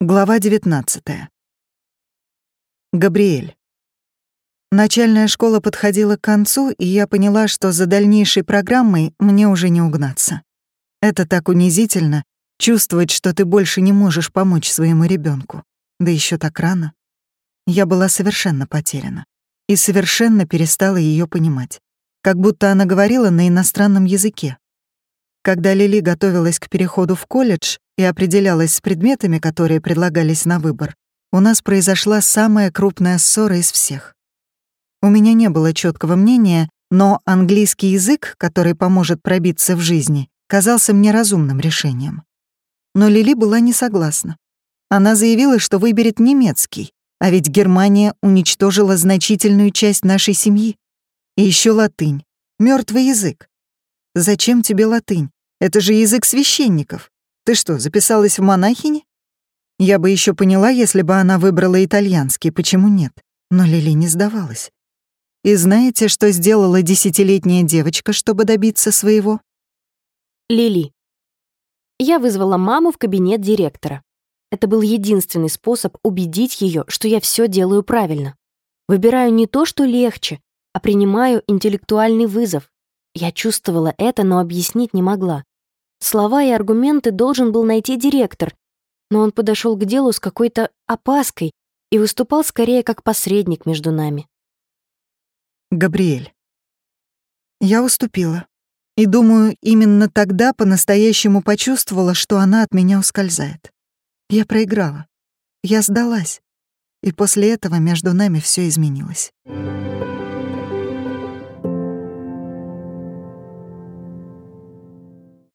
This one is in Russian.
Глава 19. Габриэль. Начальная школа подходила к концу, и я поняла, что за дальнейшей программой мне уже не угнаться. Это так унизительно — чувствовать, что ты больше не можешь помочь своему ребенку, да еще так рано. Я была совершенно потеряна и совершенно перестала ее понимать, как будто она говорила на иностранном языке. Когда Лили готовилась к переходу в колледж, и определялась с предметами, которые предлагались на выбор, у нас произошла самая крупная ссора из всех. У меня не было четкого мнения, но английский язык, который поможет пробиться в жизни, казался мне разумным решением. Но Лили была не согласна. Она заявила, что выберет немецкий, а ведь Германия уничтожила значительную часть нашей семьи. И еще латынь. мертвый язык. Зачем тебе латынь? Это же язык священников. Ты что, записалась в монахини? Я бы еще поняла, если бы она выбрала итальянский, почему нет? Но Лили не сдавалась. И знаете, что сделала десятилетняя девочка, чтобы добиться своего? Лили. Я вызвала маму в кабинет директора. Это был единственный способ убедить ее, что я все делаю правильно. Выбираю не то, что легче, а принимаю интеллектуальный вызов. Я чувствовала это, но объяснить не могла. Слова и аргументы должен был найти директор, но он подошел к делу с какой-то опаской и выступал скорее как посредник между нами. Габриэль. Я уступила. И думаю, именно тогда по-настоящему почувствовала, что она от меня ускользает. Я проиграла. Я сдалась. И после этого между нами все изменилось.